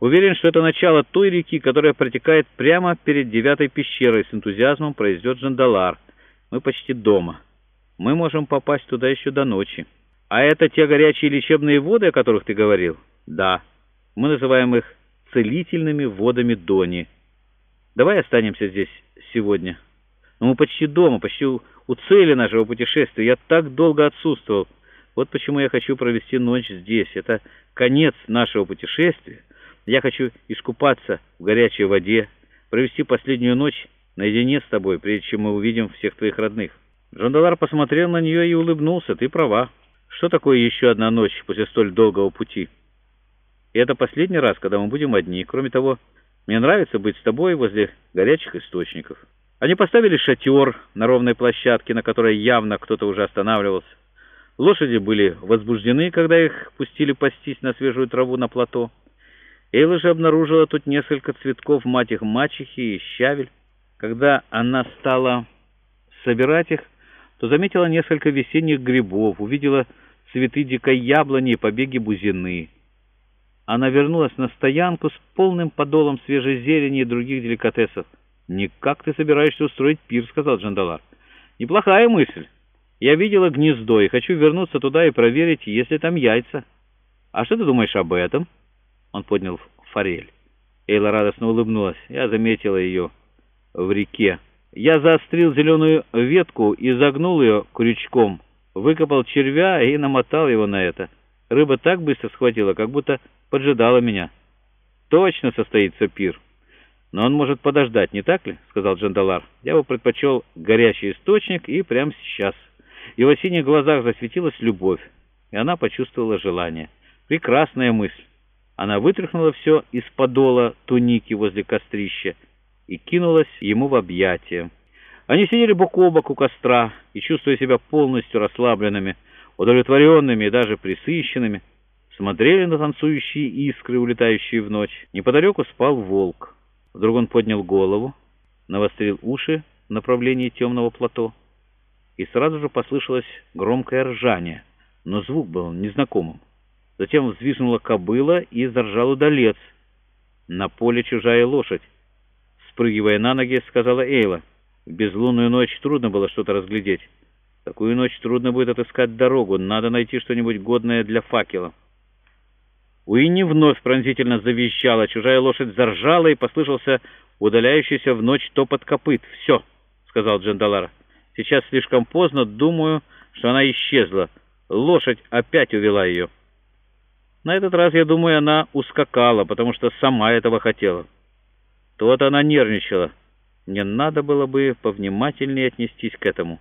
Уверен, что это начало той реки, которая протекает прямо перед девятой пещерой, с энтузиазмом произведет Жандалар. Мы почти дома. Мы можем попасть туда еще до ночи. А это те горячие лечебные воды, о которых ты говорил? Да. Мы называем их целительными водами Дони. Давай останемся здесь сегодня. Но мы почти дома, почти у цели нашего путешествия. Я так долго отсутствовал. Вот почему я хочу провести ночь здесь. Это конец нашего путешествия. Я хочу искупаться в горячей воде, провести последнюю ночь наедине с тобой, прежде чем мы увидим всех твоих родных. Джандалар посмотрел на нее и улыбнулся. Ты права. Что такое еще одна ночь после столь долгого пути? И это последний раз, когда мы будем одни. Кроме того, мне нравится быть с тобой возле горячих источников. Они поставили шатер на ровной площадке, на которой явно кто-то уже останавливался. Лошади были возбуждены, когда их пустили пастись на свежую траву на плато. Эйла же обнаружила тут несколько цветков мать их мачехи и щавель. Когда она стала собирать их, то заметила несколько весенних грибов, увидела цветы дикой яблони и побеги бузины. Она вернулась на стоянку с полным подолом свежей зелени и других деликатесов. «Никак ты собираешься устроить пир», — сказал Джандалар. «Неплохая мысль. Я видела гнездо и хочу вернуться туда и проверить, есть ли там яйца. А что ты думаешь об этом?» Он поднял форель. Эйла радостно улыбнулась. Я заметила ее в реке. Я заострил зеленую ветку и загнул ее крючком, выкопал червя и намотал его на это. Рыба так быстро схватила, как будто поджидала меня. Точно состоится пир. Но он может подождать, не так ли? — сказал Джандалар. Я бы предпочел горячий источник и прямо сейчас. Его синих глазах засветилась любовь, и она почувствовала желание. Прекрасная мысль. Она вытряхнула все из подола туники возле кострища и кинулась ему в объятия. Они сидели бок о бок у костра и, чувствуя себя полностью расслабленными, удовлетворенными и даже присыщенными, смотрели на танцующие искры, улетающие в ночь. Неподалеку спал волк. Вдруг он поднял голову, навострил уши в направлении темного плато, и сразу же послышалось громкое ржание, но звук был незнакомым. Затем взвизгнула кобыла и заржал удалец. На поле чужая лошадь. Спрыгивая на ноги, сказала Эйла. В безлунную ночь трудно было что-то разглядеть. Такую ночь трудно будет отыскать дорогу. Надо найти что-нибудь годное для факела. Уинни вновь пронзительно завещала. Чужая лошадь заржала, и послышался удаляющийся в ночь топот копыт. «Все», — сказал Джандалар. «Сейчас слишком поздно. Думаю, что она исчезла. Лошадь опять увела ее». На этот раз, я думаю, она ускакала, потому что сама этого хотела. То-то она нервничала. Мне надо было бы повнимательнее отнестись к этому.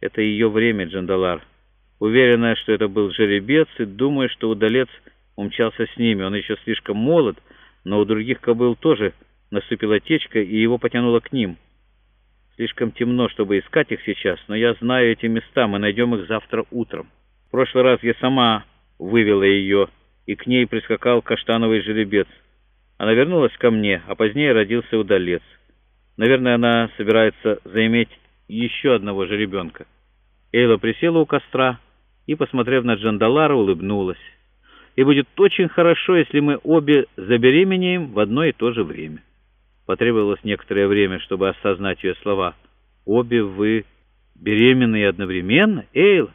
Это ее время, Джандалар. Уверенная, что это был жеребец, и думаю, что удалец умчался с ними. Он еще слишком молод, но у других кобыл тоже наступила течка, и его потянуло к ним. Слишком темно, чтобы искать их сейчас, но я знаю эти места, мы найдем их завтра утром. В прошлый раз я сама вывела ее и к ней прискакал каштановый жеребец. Она вернулась ко мне, а позднее родился удалец. Наверное, она собирается заиметь еще одного жеребенка. Эйла присела у костра и, посмотрев на Джандалара, улыбнулась. И будет очень хорошо, если мы обе забеременеем в одно и то же время. Потребовалось некоторое время, чтобы осознать ее слова. «Обе вы беременные одновременно? Эйла!»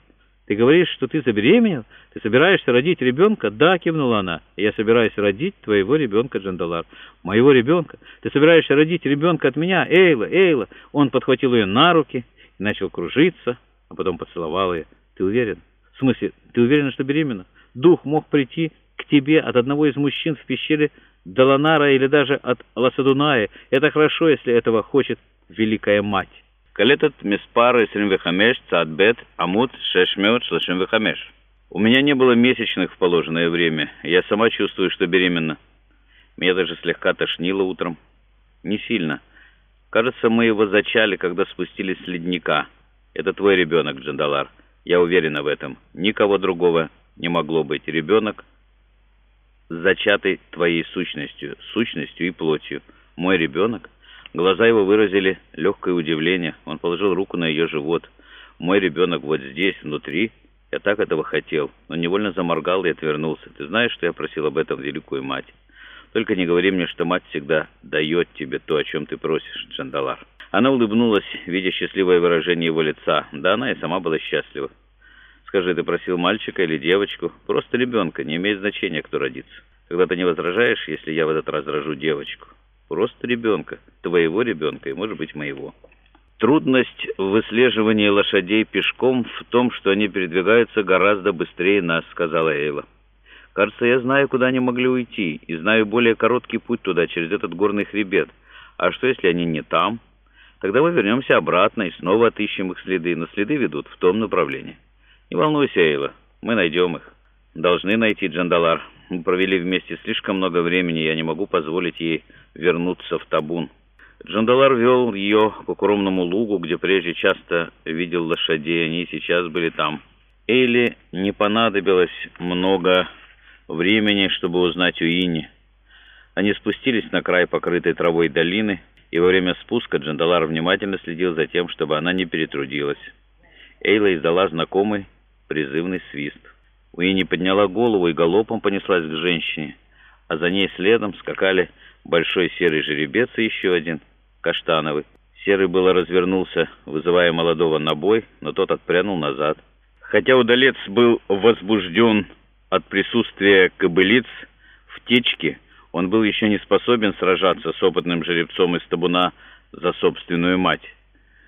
«Ты говоришь, что ты забеременел? Ты собираешься родить ребенка?» «Да», — кивнула она. «Я собираюсь родить твоего ребенка, Джандалар». «Моего ребенка? Ты собираешься родить ребенка от меня? Эйла, Эйла!» Он подхватил ее на руки и начал кружиться, а потом поцеловал ее. «Ты уверен?» «В смысле, ты уверена, что беременна? Дух мог прийти к тебе от одного из мужчин в пещере Даланара или даже от Ласадуная. Это хорошо, если этого хочет Великая Мать». קלטת מספר 25, צד б, עמוד 635. У меня не было месячных в положенное время. Я сама чувствую, что беременна. Меня даже слегка тошнило утром. Не сильно. Кажется, мы его зачали, когда спустились с ледника. Это твой ребенок, Джандалар. Я уверена в этом. Никого другого не могло быть. Ребенок, зачатый твоей сущностью, сущностью и плотью. Мой ребенок — Глаза его выразили легкое удивление. Он положил руку на ее живот. «Мой ребенок вот здесь, внутри. Я так этого хотел, но невольно заморгал и отвернулся. Ты знаешь, что я просил об этом великую мать?» Только не говори мне, что мать всегда дает тебе то, о чем ты просишь, Джандалар». Она улыбнулась, видя счастливое выражение его лица. Да она и сама была счастлива. «Скажи, ты просил мальчика или девочку? Просто ребенка, не имеет значения, кто родится. Когда ты не возражаешь, если я в этот раз рожу девочку. Просто ребенка, твоего ребенка и, может быть, моего». Трудность в выслеживании лошадей пешком в том, что они передвигаются гораздо быстрее нас, сказала Эйла. Кажется, я знаю, куда они могли уйти, и знаю более короткий путь туда, через этот горный хребет. А что, если они не там? Тогда мы вернемся обратно и снова отыщем их следы, но следы ведут в том направлении. Не волнуйся, Эйла, мы найдем их. Должны найти Джандалар. Мы провели вместе слишком много времени, я не могу позволить ей вернуться в табун. Джандалар вел ее к укромному лугу, где прежде часто видел лошадей, они сейчас были там. Эйли не понадобилось много времени, чтобы узнать Уинни. Они спустились на край покрытой травой долины, и во время спуска Джандалар внимательно следил за тем, чтобы она не перетрудилась. Эйла издала знакомый призывный свист. Уинни подняла голову и галопом понеслась к женщине, а за ней следом скакали большой серый жеребец и еще один — каштановый. Серый было развернулся, вызывая молодого на бой, но тот отпрянул назад. Хотя удалец был возбужден от присутствия кобылиц в течке, он был еще не способен сражаться с опытным жеребцом из табуна за собственную мать.